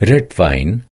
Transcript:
red wine